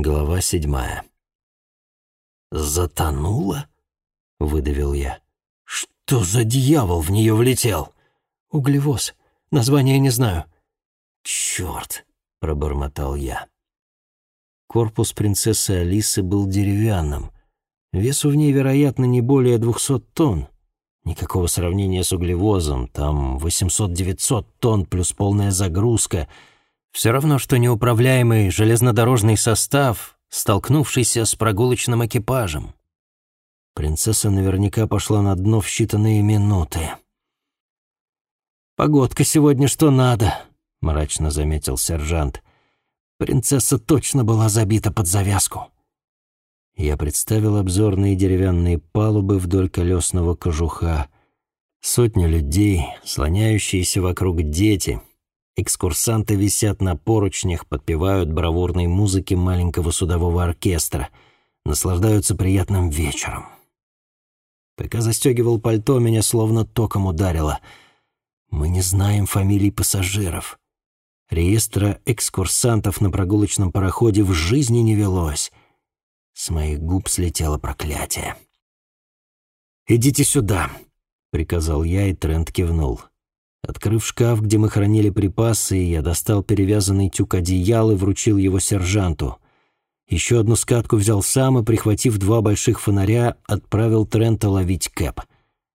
Глава седьмая. «Затонула?» — выдавил я. «Что за дьявол в нее влетел?» «Углевоз. Название не знаю». «Черт!» — пробормотал я. Корпус принцессы Алисы был деревянным. Весу в ней, вероятно, не более двухсот тонн. Никакого сравнения с углевозом. Там 800-900 тонн плюс полная загрузка. Все равно, что неуправляемый железнодорожный состав, столкнувшийся с прогулочным экипажем. Принцесса наверняка пошла на дно в считанные минуты. «Погодка сегодня что надо», — мрачно заметил сержант. «Принцесса точно была забита под завязку». Я представил обзорные деревянные палубы вдоль колесного кожуха. Сотни людей, слоняющиеся вокруг дети. Экскурсанты висят на поручнях, подпевают бравурной музыке маленького судового оркестра, наслаждаются приятным вечером. Пока застегивал пальто, меня словно током ударило. Мы не знаем фамилий пассажиров. Реестра экскурсантов на прогулочном пароходе в жизни не велось. С моих губ слетело проклятие. «Идите сюда», — приказал я, и Трент кивнул. Открыв шкаф, где мы хранили припасы, я достал перевязанный тюк одеял и вручил его сержанту. Еще одну скатку взял сам и, прихватив два больших фонаря, отправил Трента ловить Кэп.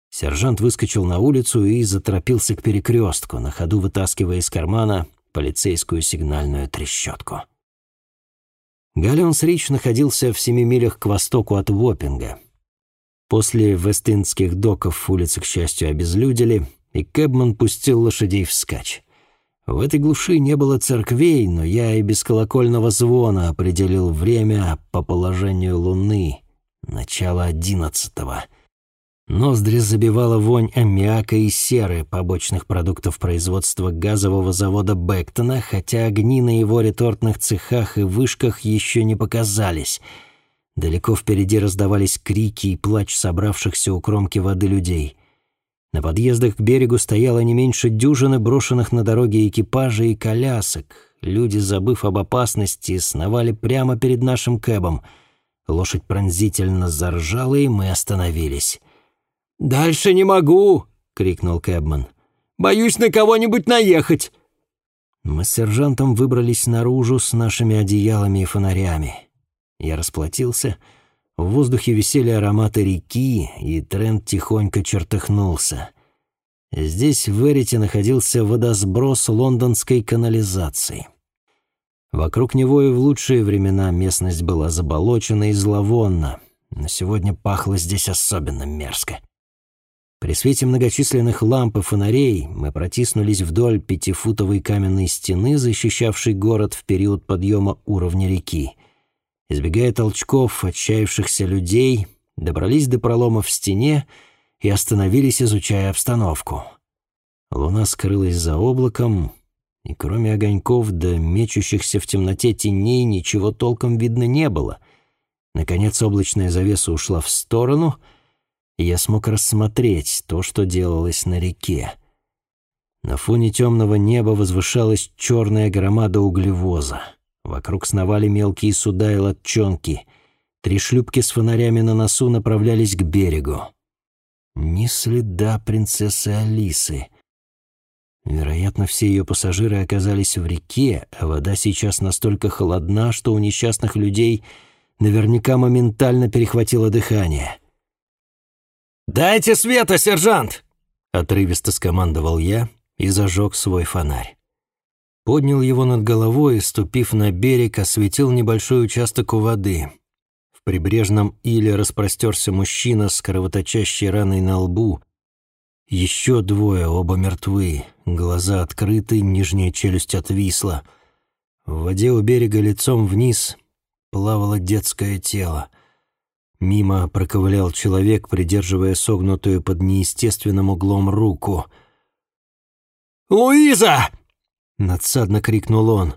Сержант выскочил на улицу и заторопился к перекрестку, на ходу вытаскивая из кармана полицейскую сигнальную трещотку. Галлион Рич находился в семи милях к востоку от Воппинга. После вестинских доков улицы, к счастью, обезлюдили, и Кэбман пустил лошадей вскачь. В этой глуши не было церквей, но я и без колокольного звона определил время по положению луны, начало одиннадцатого — Ноздри забивала вонь аммиака и серы, побочных продуктов производства газового завода Бектона, хотя огни на его ретортных цехах и вышках еще не показались. Далеко впереди раздавались крики и плач собравшихся у кромки воды людей. На подъездах к берегу стояло не меньше дюжины брошенных на дороге экипажей и колясок. Люди, забыв об опасности, сновали прямо перед нашим кэбом. Лошадь пронзительно заржала, и мы остановились. «Дальше не могу!» — крикнул Кэбман. «Боюсь на кого-нибудь наехать!» Мы с сержантом выбрались наружу с нашими одеялами и фонарями. Я расплатился. В воздухе висели ароматы реки, и Трент тихонько чертыхнулся. Здесь в Эрите находился водосброс лондонской канализации. Вокруг него и в лучшие времена местность была заболочена и зловонна, но сегодня пахло здесь особенно мерзко. При свете многочисленных ламп и фонарей мы протиснулись вдоль пятифутовой каменной стены, защищавшей город в период подъема уровня реки. Избегая толчков отчаявшихся людей, добрались до пролома в стене и остановились, изучая обстановку. Луна скрылась за облаком, и кроме огоньков да мечущихся в темноте теней ничего толком видно не было. Наконец облачная завеса ушла в сторону — и я смог рассмотреть то, что делалось на реке. На фоне темного неба возвышалась черная громада углевоза. Вокруг сновали мелкие суда и лодчонки. Три шлюпки с фонарями на носу направлялись к берегу. Ни следа принцессы Алисы. Вероятно, все ее пассажиры оказались в реке, а вода сейчас настолько холодна, что у несчастных людей наверняка моментально перехватило дыхание. «Дайте света, сержант!» — отрывисто скомандовал я и зажег свой фонарь. Поднял его над головой и, ступив на берег, осветил небольшой участок у воды. В прибрежном иле распростерся мужчина с кровоточащей раной на лбу. Еще двое, оба мертвы, глаза открыты, нижняя челюсть отвисла. В воде у берега лицом вниз плавало детское тело. Мимо проковылял человек, придерживая согнутую под неестественным углом руку. «Луиза!» — надсадно крикнул он.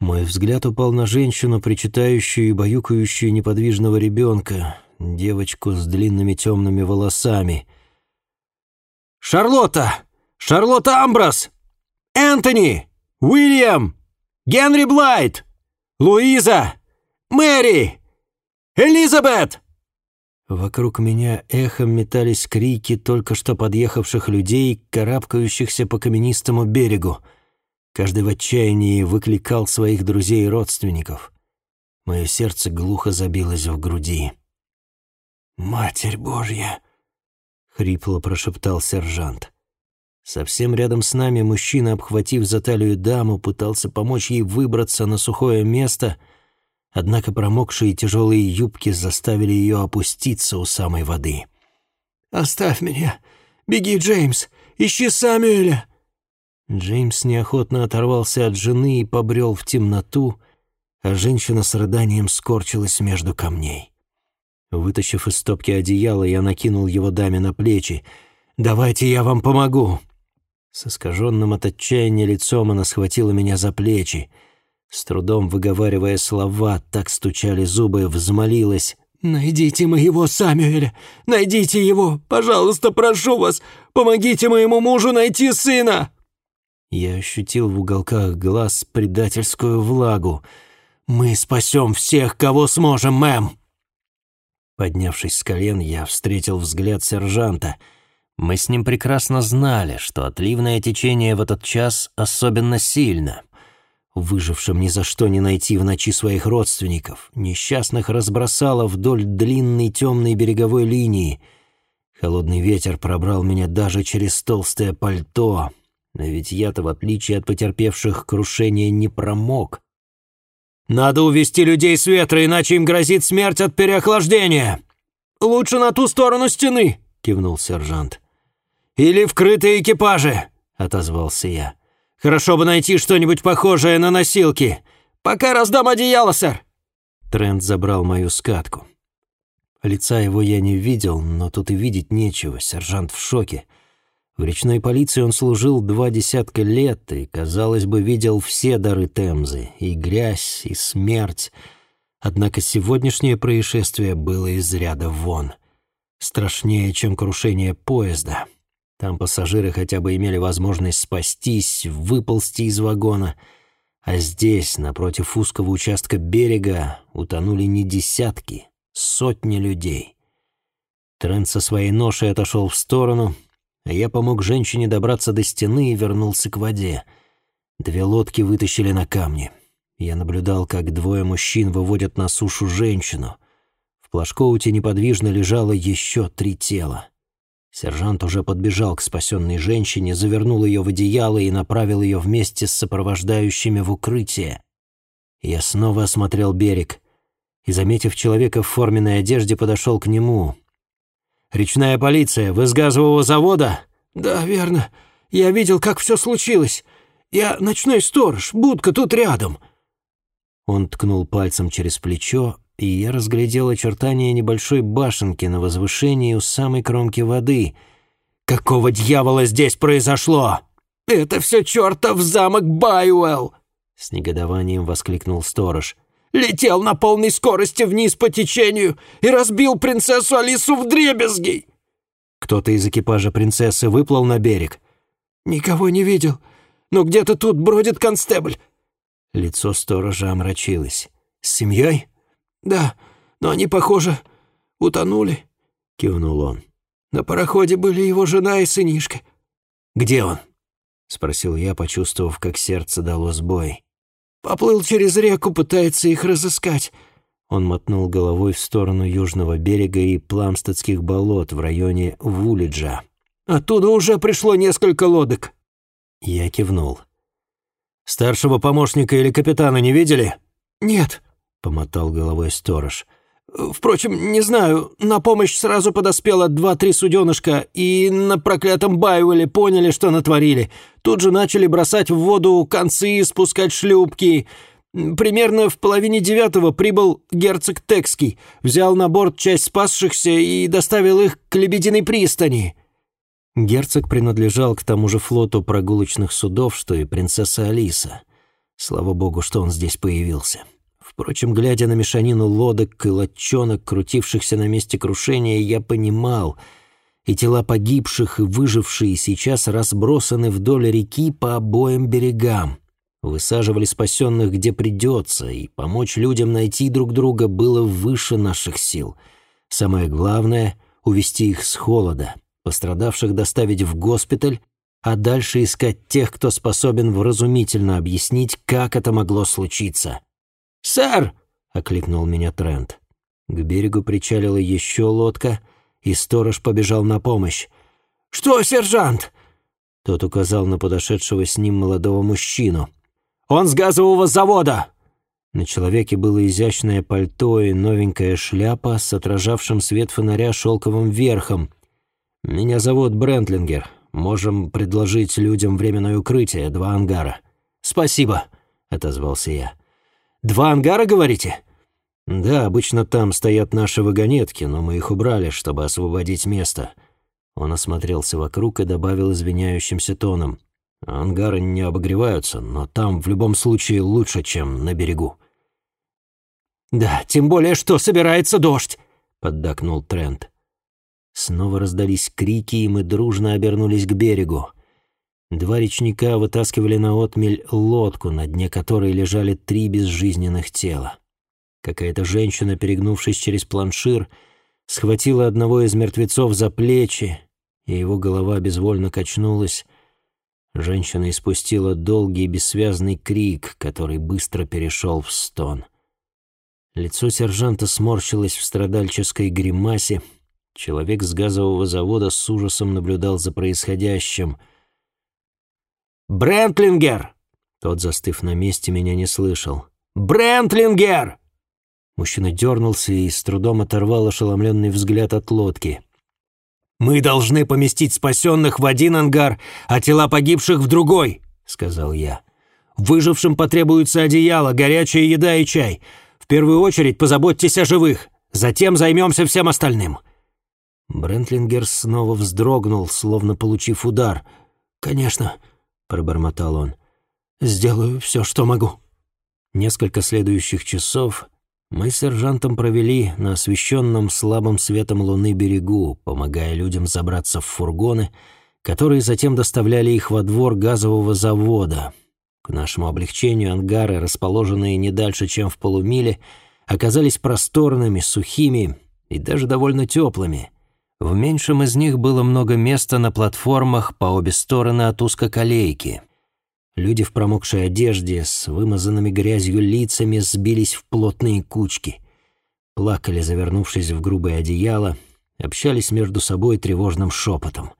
Мой взгляд упал на женщину, причитающую и баюкающую неподвижного ребенка, девочку с длинными темными волосами. «Шарлотта! Шарлотта Амброс! Энтони! Уильям! Генри Блайт! Луиза! Мэри! Элизабет!» Вокруг меня эхом метались крики только что подъехавших людей, карабкающихся по каменистому берегу. Каждый в отчаянии выкликал своих друзей и родственников. Мое сердце глухо забилось в груди. «Матерь Божья!» — хрипло прошептал сержант. Совсем рядом с нами мужчина, обхватив за талию даму, пытался помочь ей выбраться на сухое место — однако промокшие тяжелые юбки заставили ее опуститься у самой воды. «Оставь меня! Беги, Джеймс! Ищи Самюэля!» Джеймс неохотно оторвался от жены и побрел в темноту, а женщина с рыданием скорчилась между камней. Вытащив из стопки одеяло, я накинул его даме на плечи. «Давайте я вам помогу!» С искаженным от отчаяния лицом она схватила меня за плечи. С трудом выговаривая слова, так стучали зубы, взмолилась. «Найдите моего Самюэля! Найдите его! Пожалуйста, прошу вас! Помогите моему мужу найти сына!» Я ощутил в уголках глаз предательскую влагу. «Мы спасем всех, кого сможем, мэм!» Поднявшись с колен, я встретил взгляд сержанта. Мы с ним прекрасно знали, что отливное течение в этот час особенно сильно — выжившим ни за что не найти в ночи своих родственников. Несчастных разбросало вдоль длинной темной береговой линии. Холодный ветер пробрал меня даже через толстое пальто. Но ведь я-то, в отличие от потерпевших крушение, не промок. «Надо увести людей с ветра, иначе им грозит смерть от переохлаждения!» «Лучше на ту сторону стены!» — кивнул сержант. «Или вкрытые экипажи!» — отозвался я. Хорошо бы найти что-нибудь похожее на носилки. Пока раздам одеяло, сэр!» Трент забрал мою скатку. Лица его я не видел, но тут и видеть нечего, сержант в шоке. В речной полиции он служил два десятка лет и, казалось бы, видел все дары Темзы, и грязь, и смерть. Однако сегодняшнее происшествие было из ряда вон. Страшнее, чем крушение поезда. Там пассажиры хотя бы имели возможность спастись, выползти из вагона. А здесь, напротив узкого участка берега, утонули не десятки, сотни людей. Трент со своей ношей отошел в сторону, я помог женщине добраться до стены и вернулся к воде. Две лодки вытащили на камни. Я наблюдал, как двое мужчин выводят на сушу женщину. В плашкоуте неподвижно лежало еще три тела. Сержант уже подбежал к спасенной женщине, завернул ее в одеяло и направил ее вместе с сопровождающими в укрытие. Я снова осмотрел берег и, заметив человека в форменной одежде, подошел к нему. «Речная полиция, вы с газового завода?» «Да, верно. Я видел, как все случилось. Я ночной сторож, будка тут рядом». Он ткнул пальцем через плечо, и я разглядел очертания небольшой башенки на возвышении у самой кромки воды. «Какого дьявола здесь произошло?» «Это все чертов замок Байуэлл!» С негодованием воскликнул сторож. «Летел на полной скорости вниз по течению и разбил принцессу Алису в дребезги!» «Кто-то из экипажа принцессы выплыл на берег?» «Никого не видел, но где-то тут бродит констебль». Лицо сторожа омрачилось. «С семьей?» «Да, но они, похоже, утонули», — кивнул он. «На пароходе были его жена и сынишка». «Где он?» — спросил я, почувствовав, как сердце дало сбой. «Поплыл через реку, пытается их разыскать». Он мотнул головой в сторону южного берега и Пламстедских болот в районе Вулиджа. «Оттуда уже пришло несколько лодок». Я кивнул. «Старшего помощника или капитана не видели?» «Нет», — помотал головой сторож. «Впрочем, не знаю, на помощь сразу подоспело два-три суденышка, и на проклятом Байуэле поняли, что натворили. Тут же начали бросать в воду концы, спускать шлюпки. Примерно в половине девятого прибыл герцог Текский, взял на борт часть спасшихся и доставил их к Лебединой пристани». Герцог принадлежал к тому же флоту прогулочных судов, что и принцесса Алиса. Слава богу, что он здесь появился. Впрочем, глядя на мешанину лодок и лодчонок, крутившихся на месте крушения, я понимал, и тела погибших и выжившие сейчас разбросаны вдоль реки по обоим берегам. высаживали спасенных где придется, и помочь людям найти друг друга было выше наших сил. Самое главное — увести их с холода, пострадавших доставить в госпиталь, а дальше искать тех, кто способен вразумительно объяснить, как это могло случиться. «Сэр!» — окликнул меня Трент. К берегу причалила еще лодка, и сторож побежал на помощь. «Что, сержант?» Тот указал на подошедшего с ним молодого мужчину. «Он с газового завода!» На человеке было изящное пальто и новенькая шляпа с отражавшим свет фонаря шелковым верхом. «Меня зовут Брентлингер. Можем предложить людям временное укрытие, два ангара». «Спасибо», — отозвался я. «Два ангара, говорите?» «Да, обычно там стоят наши вагонетки, но мы их убрали, чтобы освободить место». Он осмотрелся вокруг и добавил извиняющимся тоном. «Ангары не обогреваются, но там в любом случае лучше, чем на берегу». «Да, тем более, что собирается дождь», — поддакнул Трент. Снова раздались крики, и мы дружно обернулись к берегу. Два речника вытаскивали на отмель лодку, на дне которой лежали три безжизненных тела. Какая-то женщина, перегнувшись через планшир, схватила одного из мертвецов за плечи, и его голова безвольно качнулась. Женщина испустила долгий бессвязный крик, который быстро перешел в стон. Лицо сержанта сморщилось в страдальческой гримасе. Человек с газового завода с ужасом наблюдал за происходящим — «Брентлингер!» Тот, застыв на месте, меня не слышал. «Брентлингер!» Мужчина дернулся и с трудом оторвал ошеломленный взгляд от лодки. «Мы должны поместить спасенных в один ангар, а тела погибших в другой», — сказал я. «Выжившим потребуется одеяло, горячая еда и чай. В первую очередь позаботьтесь о живых, затем займемся всем остальным». Брентлингер снова вздрогнул, словно получив удар. «Конечно», пробормотал он. «Сделаю все, что могу». Несколько следующих часов мы с сержантом провели на освещенном слабым светом луны берегу, помогая людям забраться в фургоны, которые затем доставляли их во двор газового завода. К нашему облегчению ангары, расположенные не дальше, чем в полумиле, оказались просторными, сухими и даже довольно теплыми — в меньшем из них было много места на платформах по обе стороны от узкоколейки. Люди в промокшей одежде с вымазанными грязью лицами сбились в плотные кучки. Плакали, завернувшись в грубое одеяло, общались между собой тревожным шепотом.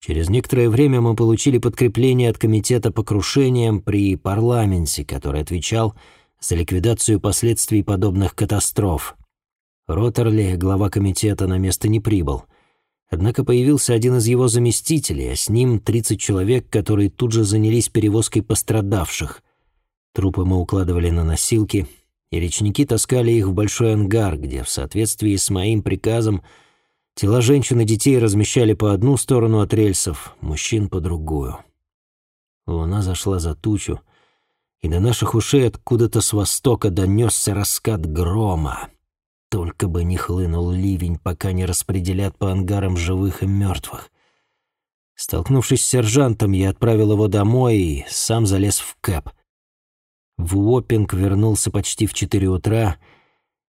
Через некоторое время мы получили подкрепление от комитета по крушениям при парламенте, который отвечал за ликвидацию последствий подобных катастроф. Роттерли, глава комитета, на место не прибыл. Однако появился один из его заместителей, а с ним 30 человек, которые тут же занялись перевозкой пострадавших. Трупы мы укладывали на носилки, и речники таскали их в большой ангар, где, в соответствии с моим приказом, тела женщин и детей размещали по одну сторону от рельсов, мужчин по другую. Луна зашла за тучу, и до наших ушей откуда-то с востока донесся раскат грома. Только бы не хлынул ливень, пока не распределят по ангарам живых и мертвых. Столкнувшись с сержантом, я отправил его домой и сам залез в кэп. В Уоппинг вернулся почти в четыре утра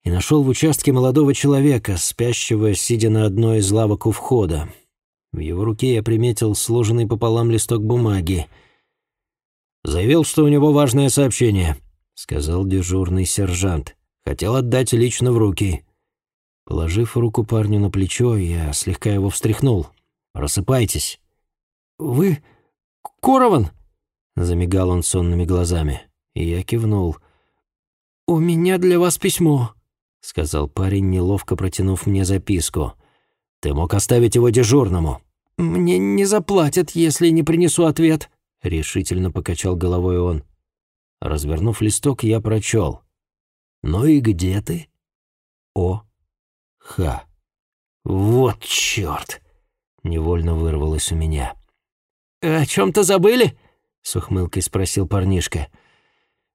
и нашел в участке молодого человека, спящего, сидя на одной из лавок у входа. В его руке я приметил сложенный пополам листок бумаги. «Заявил, что у него важное сообщение», — сказал дежурный сержант. Хотел отдать лично в руки. Положив руку парню на плечо, я слегка его встряхнул. «Просыпайтесь». «Вы Корован?» — замигал он сонными глазами. Я кивнул. «У меня для вас письмо», — сказал парень, неловко протянув мне записку. «Ты мог оставить его дежурному». «Мне не заплатят, если не принесу ответ», — решительно покачал головой он. Развернув листок, я прочел. «Ну и где ты?» «О. Ха. Вот черт!» — невольно вырвалось у меня. «О чем-то забыли?» — с ухмылкой спросил парнишка.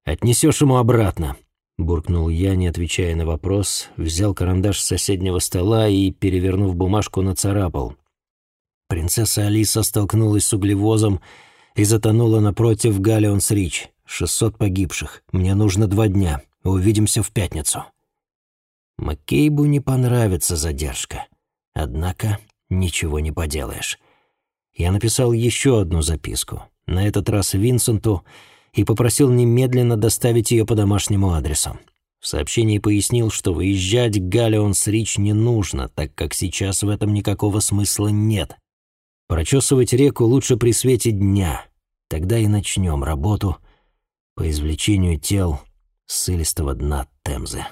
«Отнесешь ему обратно», — буркнул я, не отвечая на вопрос, взял карандаш с соседнего стола и, перевернув бумажку, нацарапал. Принцесса Алиса столкнулась с углевозом, и затонула напротив Галлионс-Рич. 600 погибших. Мне нужно два дня. Увидимся в пятницу». Маккейбу не понравится задержка. Однако ничего не поделаешь. Я написал еще одну записку, на этот раз Винсенту, и попросил немедленно доставить ее по домашнему адресу. В сообщении пояснил, что выезжать к Галлионс-Рич не нужно, так как сейчас в этом никакого смысла нет. Прочесывать реку лучше при свете дня. Тогда и начнем работу по извлечению тел с илистого дна Темзы.